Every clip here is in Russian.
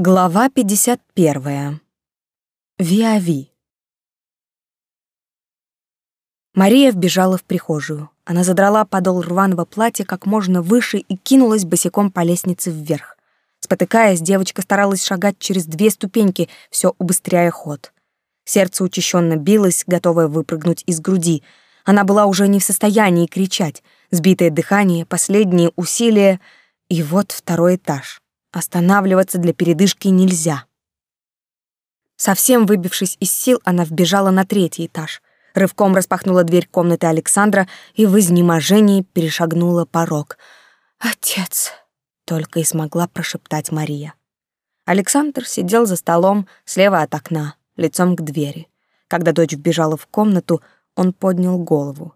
Глава 51. Виави. Мария вбежала в прихожую. Она задрала подол рваного платья как можно выше и кинулась босиком по лестнице вверх. Спотыкаясь, девочка старалась шагать через две ступеньки, все убыстряя ход. Сердце учащенно билось, готовое выпрыгнуть из груди. Она была уже не в состоянии кричать. Сбитое дыхание, последние усилия, и вот второй этаж. Останавливаться для передышки нельзя. Совсем выбившись из сил, она вбежала на третий этаж, рывком распахнула дверь комнаты Александра и в изнеможении перешагнула порог. «Отец!» — только и смогла прошептать Мария. Александр сидел за столом слева от окна, лицом к двери. Когда дочь вбежала в комнату, он поднял голову.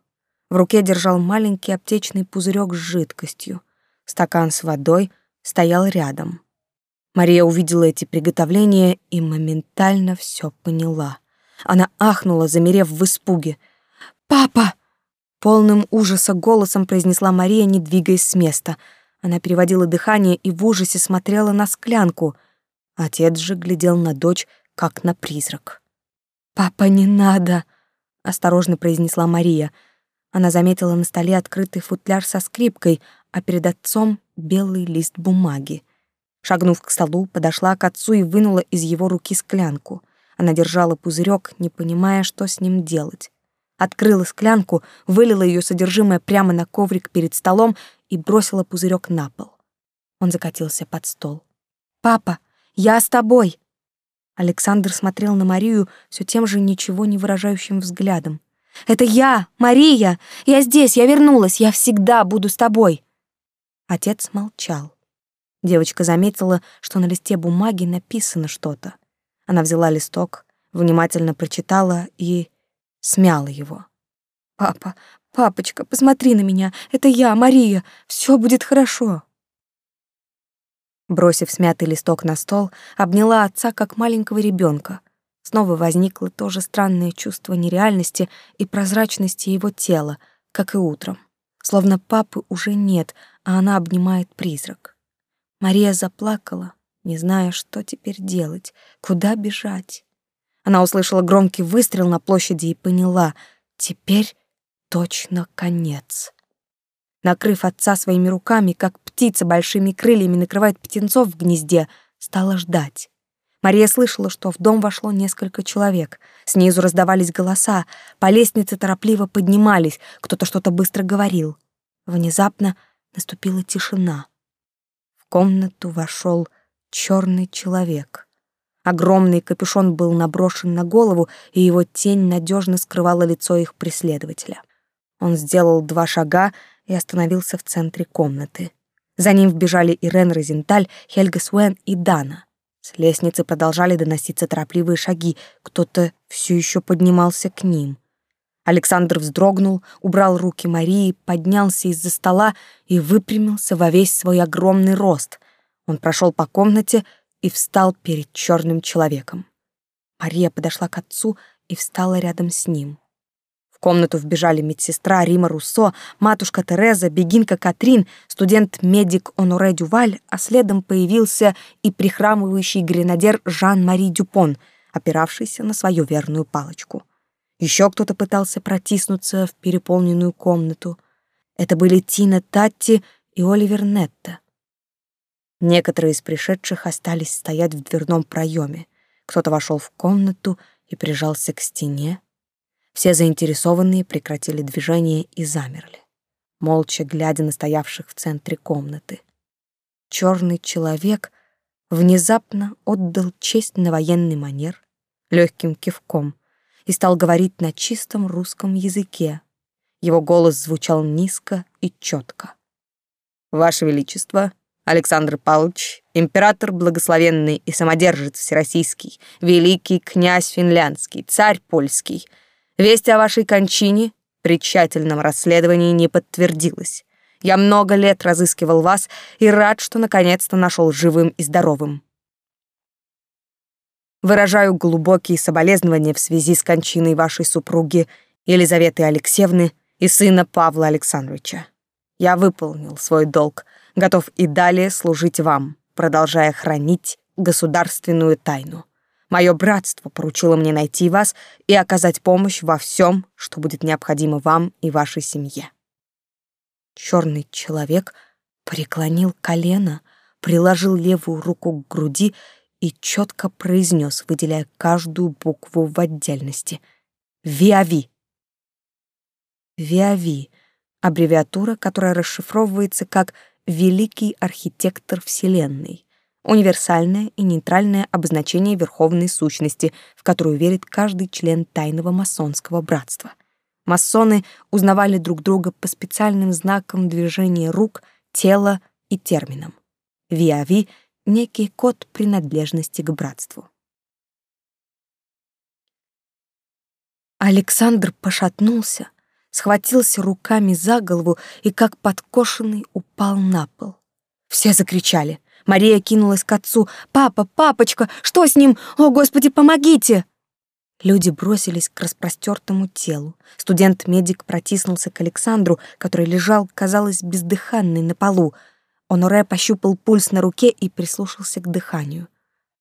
В руке держал маленький аптечный пузырек с жидкостью. Стакан с водой — стоял рядом. Мария увидела эти приготовления и моментально все поняла. Она ахнула, замерев в испуге. «Папа!» Полным ужаса голосом произнесла Мария, не двигаясь с места. Она переводила дыхание и в ужасе смотрела на склянку. Отец же глядел на дочь, как на призрак. «Папа, не надо!» — осторожно произнесла Мария. Она заметила на столе открытый футляр со скрипкой, а перед отцом белый лист бумаги. Шагнув к столу, подошла к отцу и вынула из его руки склянку. Она держала пузырек, не понимая, что с ним делать. Открыла склянку, вылила ее содержимое прямо на коврик перед столом и бросила пузырек на пол. Он закатился под стол. «Папа, я с тобой!» Александр смотрел на Марию все тем же ничего не выражающим взглядом. «Это я, Мария! Я здесь, я вернулась, я всегда буду с тобой!» Отец молчал. Девочка заметила, что на листе бумаги написано что-то. Она взяла листок, внимательно прочитала и смяла его. «Папа, папочка, посмотри на меня. Это я, Мария. Все будет хорошо». Бросив смятый листок на стол, обняла отца как маленького ребенка. Снова возникло то же странное чувство нереальности и прозрачности его тела, как и утром. Словно папы уже нет, а она обнимает призрак. Мария заплакала, не зная, что теперь делать, куда бежать. Она услышала громкий выстрел на площади и поняла — теперь точно конец. Накрыв отца своими руками, как птица большими крыльями накрывает птенцов в гнезде, стала ждать. Мария слышала, что в дом вошло несколько человек. Снизу раздавались голоса, по лестнице торопливо поднимались, кто-то что-то быстро говорил. Внезапно наступила тишина. В комнату вошел черный человек. Огромный капюшон был наброшен на голову, и его тень надежно скрывала лицо их преследователя. Он сделал два шага и остановился в центре комнаты. За ним вбежали Ирен Розенталь, Хельга Суэн и Дана — с лестницы продолжали доноситься торопливые шаги, кто-то все еще поднимался к ним. Александр вздрогнул, убрал руки Марии, поднялся из-за стола и выпрямился во весь свой огромный рост. Он прошел по комнате и встал перед черным человеком. Мария подошла к отцу и встала рядом с ним комнату вбежали медсестра Рима Руссо, матушка Тереза, бегинка Катрин, студент-медик Оноре Дюваль, а следом появился и прихрамывающий гренадер Жан-Мари Дюпон, опиравшийся на свою верную палочку. Еще кто-то пытался протиснуться в переполненную комнату. Это были Тина Татти и Оливер Нетта. Некоторые из пришедших остались стоять в дверном проеме. Кто-то вошел в комнату и прижался к стене, все заинтересованные прекратили движение и замерли, молча глядя на стоявших в центре комнаты. Черный человек внезапно отдал честь на военный манер легким кивком и стал говорить на чистом русском языке. Его голос звучал низко и четко. «Ваше Величество, Александр Павлович, император благословенный и самодержец всероссийский, великий князь финляндский, царь польский — Весть о вашей кончине при тщательном расследовании не подтвердилась. Я много лет разыскивал вас и рад, что наконец-то нашел живым и здоровым. Выражаю глубокие соболезнования в связи с кончиной вашей супруги Елизаветы Алексеевны и сына Павла Александровича. Я выполнил свой долг, готов и далее служить вам, продолжая хранить государственную тайну. Мое братство поручило мне найти вас и оказать помощь во всем, что будет необходимо вам и вашей семье. Черный человек преклонил колено, приложил левую руку к груди и четко произнес, выделяя каждую букву в отдельности. «Виави». «Виави» — аббревиатура, которая расшифровывается как «Великий архитектор Вселенной», универсальное и нейтральное обозначение верховной сущности, в которую верит каждый член тайного масонского братства. Масоны узнавали друг друга по специальным знакам движения рук, тела и терминам. Виави — некий код принадлежности к братству. Александр пошатнулся, схватился руками за голову и, как подкошенный, упал на пол. Все закричали — Мария кинулась к отцу. «Папа, папочка, что с ним? О, Господи, помогите!» Люди бросились к распростертому телу. Студент-медик протиснулся к Александру, который лежал, казалось, бездыханный на полу. Оноре пощупал пульс на руке и прислушался к дыханию.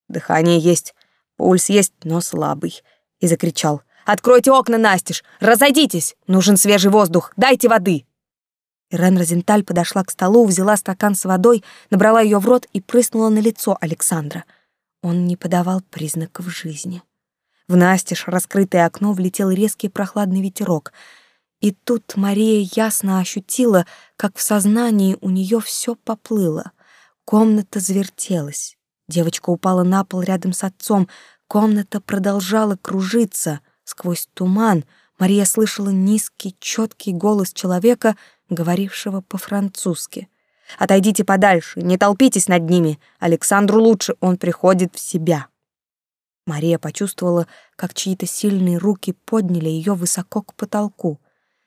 «Дыхание есть, пульс есть, но слабый», и закричал. «Откройте окна, Настеж! Разойдитесь! Нужен свежий воздух! Дайте воды!» Ирен Розенталь подошла к столу, взяла стакан с водой, набрала ее в рот и прыснула на лицо Александра. Он не подавал признаков жизни. В настежь раскрытое окно влетел резкий прохладный ветерок. И тут Мария ясно ощутила, как в сознании у нее все поплыло. Комната завертелась. Девочка упала на пол рядом с отцом. Комната продолжала кружиться. Сквозь туман Мария слышала низкий, четкий голос человека — говорившего по-французски. «Отойдите подальше, не толпитесь над ними. Александру лучше, он приходит в себя». Мария почувствовала, как чьи-то сильные руки подняли ее высоко к потолку.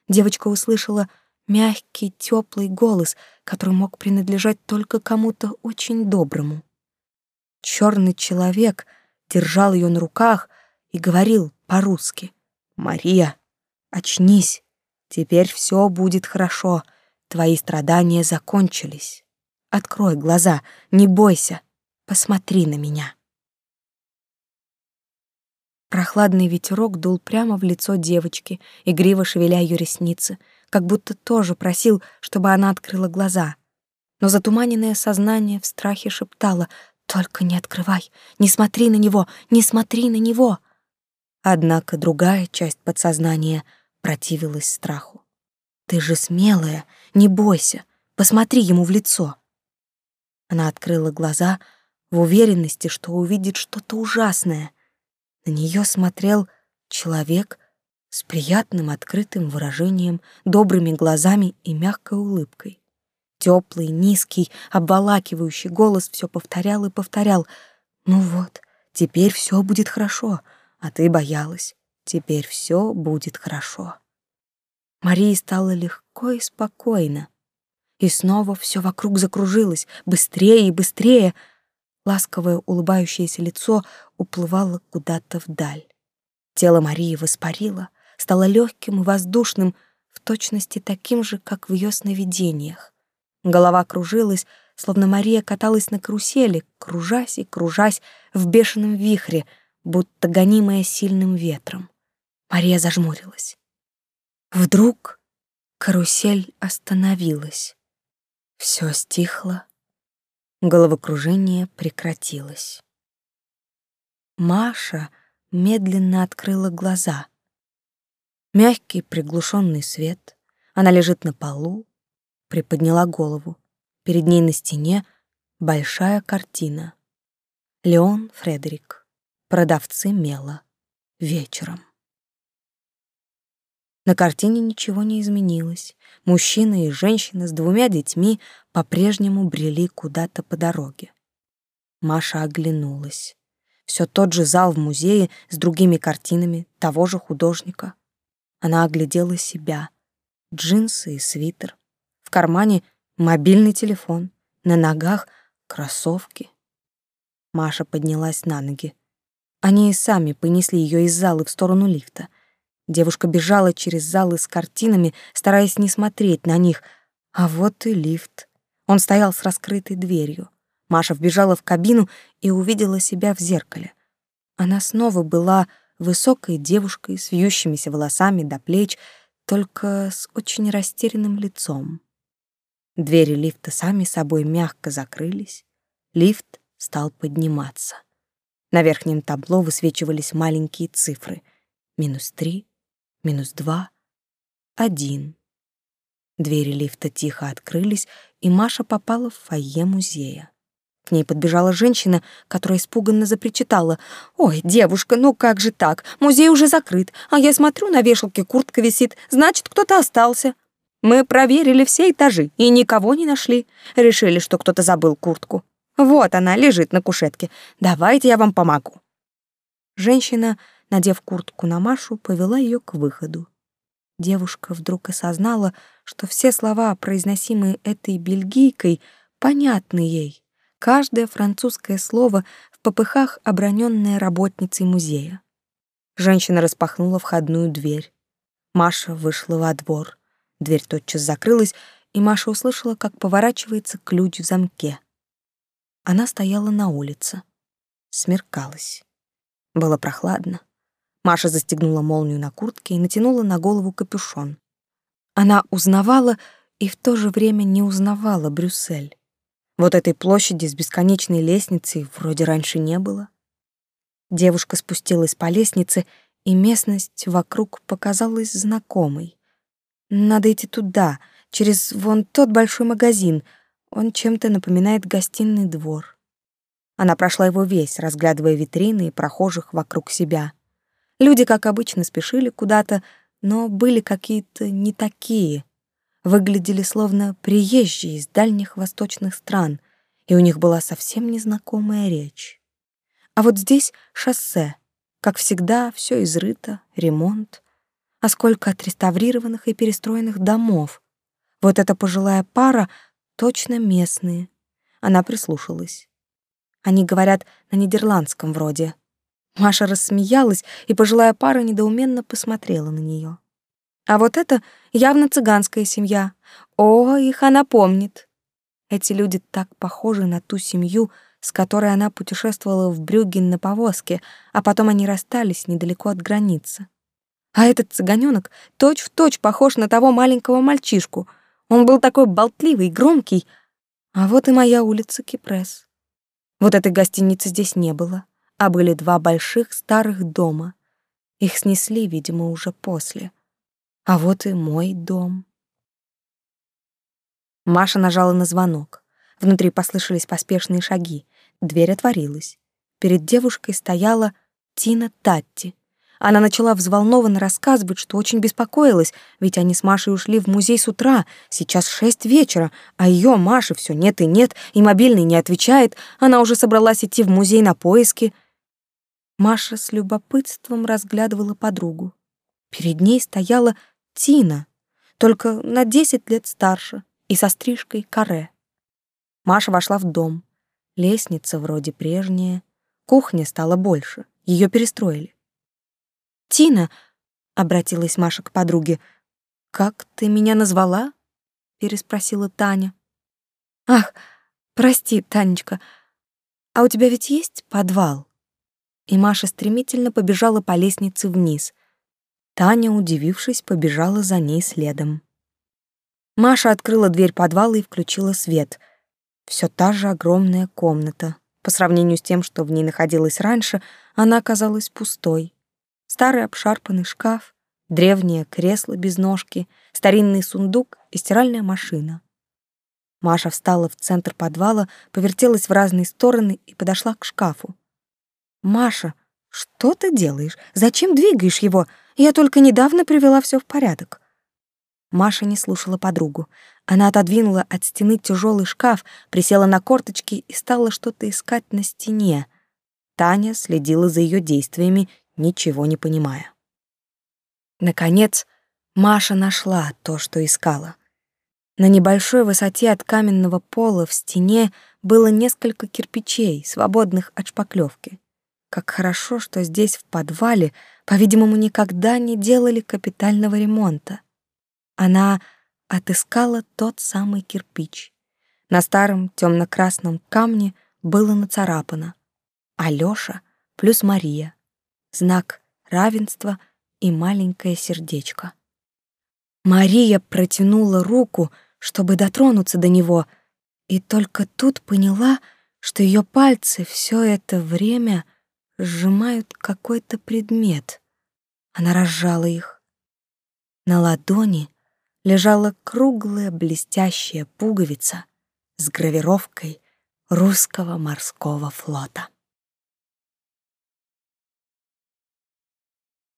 Девочка услышала мягкий, теплый голос, который мог принадлежать только кому-то очень доброму. Черный человек держал ее на руках и говорил по-русски. «Мария, очнись!» Теперь все будет хорошо. Твои страдания закончились. Открой глаза, не бойся. Посмотри на меня. Прохладный ветерок дул прямо в лицо девочки, игриво шевеля ее ресницы, как будто тоже просил, чтобы она открыла глаза. Но затуманенное сознание в страхе шептало «Только не открывай, не смотри на него, не смотри на него!» Однако другая часть подсознания — противилась страху. «Ты же смелая, не бойся, посмотри ему в лицо». Она открыла глаза в уверенности, что увидит что-то ужасное. На нее смотрел человек с приятным открытым выражением, добрыми глазами и мягкой улыбкой. Теплый, низкий, обволакивающий голос все повторял и повторял. «Ну вот, теперь все будет хорошо, а ты боялась. Теперь все будет хорошо. Марии стало легко и спокойно. И снова все вокруг закружилось, быстрее и быстрее. Ласковое улыбающееся лицо уплывало куда-то вдаль. Тело Марии воспарило, стало легким и воздушным, в точности таким же, как в ее сновидениях. Голова кружилась, словно Мария каталась на карусели, кружась и кружась в бешеном вихре, будто гонимая сильным ветром. Мария зажмурилась. Вдруг карусель остановилась. Все стихло, головокружение прекратилось. Маша медленно открыла глаза. Мягкий приглушенный свет. Она лежит на полу, приподняла голову. Перед ней на стене большая картина. Леон Фредерик. Продавцы мела. Вечером. На картине ничего не изменилось. Мужчина и женщина с двумя детьми по-прежнему брели куда-то по дороге. Маша оглянулась. Все тот же зал в музее с другими картинами того же художника. Она оглядела себя. Джинсы и свитер. В кармане мобильный телефон. На ногах кроссовки. Маша поднялась на ноги. Они и сами понесли ее из зала в сторону лифта — Девушка бежала через залы с картинами, стараясь не смотреть на них. А вот и лифт. Он стоял с раскрытой дверью. Маша вбежала в кабину и увидела себя в зеркале. Она снова была высокой девушкой с вьющимися волосами до плеч, только с очень растерянным лицом. Двери лифта сами собой мягко закрылись. Лифт стал подниматься. На верхнем табло высвечивались маленькие цифры. Минус три, минус два, один. Двери лифта тихо открылись, и Маша попала в фойе музея. К ней подбежала женщина, которая испуганно запричитала. «Ой, девушка, ну как же так? Музей уже закрыт, а я смотрю, на вешалке куртка висит, значит, кто-то остался. Мы проверили все этажи и никого не нашли. Решили, что кто-то забыл куртку. Вот она лежит на кушетке. Давайте я вам помогу». Женщина, надев куртку на Машу, повела ее к выходу. Девушка вдруг осознала, что все слова, произносимые этой бельгийкой, понятны ей. Каждое французское слово в попыхах оброненное работницей музея. Женщина распахнула входную дверь. Маша вышла во двор. Дверь тотчас закрылась, и Маша услышала, как поворачивается ключ в замке. Она стояла на улице. Смеркалось. Было прохладно. Маша застегнула молнию на куртке и натянула на голову капюшон. Она узнавала и в то же время не узнавала Брюссель. Вот этой площади с бесконечной лестницей вроде раньше не было. Девушка спустилась по лестнице, и местность вокруг показалась знакомой. Надо идти туда, через вон тот большой магазин. Он чем-то напоминает гостиный двор. Она прошла его весь, разглядывая витрины и прохожих вокруг себя — Люди, как обычно, спешили куда-то, но были какие-то не такие. Выглядели словно приезжие из дальних восточных стран, и у них была совсем незнакомая речь. А вот здесь шоссе. Как всегда, все изрыто, ремонт. А сколько отреставрированных и перестроенных домов. Вот эта пожилая пара точно местные. Она прислушалась. Они говорят на нидерландском вроде. Маша рассмеялась, и пожилая пара недоуменно посмотрела на нее. А вот это явно цыганская семья. О, их она помнит. Эти люди так похожи на ту семью, с которой она путешествовала в Брюгген на повозке, а потом они расстались недалеко от границы. А этот цыганёнок точь-в-точь похож на того маленького мальчишку. Он был такой болтливый, громкий. А вот и моя улица Кипрес. Вот этой гостиницы здесь не было а были два больших старых дома. Их снесли, видимо, уже после. А вот и мой дом. Маша нажала на звонок. Внутри послышались поспешные шаги. Дверь отворилась. Перед девушкой стояла Тина Татти. Она начала взволнованно рассказывать, что очень беспокоилась, ведь они с Машей ушли в музей с утра, сейчас шесть вечера, а ее Маши все нет и нет, и мобильный не отвечает, она уже собралась идти в музей на поиски — Маша с любопытством разглядывала подругу. Перед ней стояла Тина, только на десять лет старше и со стрижкой каре. Маша вошла в дом. Лестница вроде прежняя, кухня стала больше, ее перестроили. «Тина», — обратилась Маша к подруге, — «как ты меня назвала?» — переспросила Таня. «Ах, прости, Танечка, а у тебя ведь есть подвал?» И Маша стремительно побежала по лестнице вниз. Таня, удивившись, побежала за ней следом. Маша открыла дверь подвала и включила свет. Все та же огромная комната. По сравнению с тем, что в ней находилось раньше, она оказалась пустой. Старый обшарпанный шкаф, древнее кресло без ножки, старинный сундук и стиральная машина. Маша встала в центр подвала, повертелась в разные стороны и подошла к шкафу. «Маша, что ты делаешь? Зачем двигаешь его? Я только недавно привела все в порядок». Маша не слушала подругу. Она отодвинула от стены тяжелый шкаф, присела на корточки и стала что-то искать на стене. Таня следила за ее действиями, ничего не понимая. Наконец, Маша нашла то, что искала. На небольшой высоте от каменного пола в стене было несколько кирпичей, свободных от шпаклевки. Как хорошо, что здесь, в подвале, по-видимому, никогда не делали капитального ремонта. Она отыскала тот самый кирпич. На старом темно-красном камне было нацарапано «Алёша плюс Мария», знак равенства и маленькое сердечко. Мария протянула руку, чтобы дотронуться до него, и только тут поняла, что ее пальцы все это время сжимают какой-то предмет. Она разжала их. На ладони лежала круглая блестящая пуговица с гравировкой русского морского флота.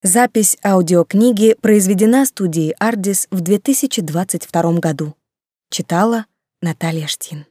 Запись аудиокниги произведена студией «Ардис» в 2022 году. Читала Наталья Штин.